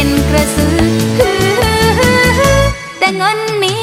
เป็นกระสือแต่เงินมี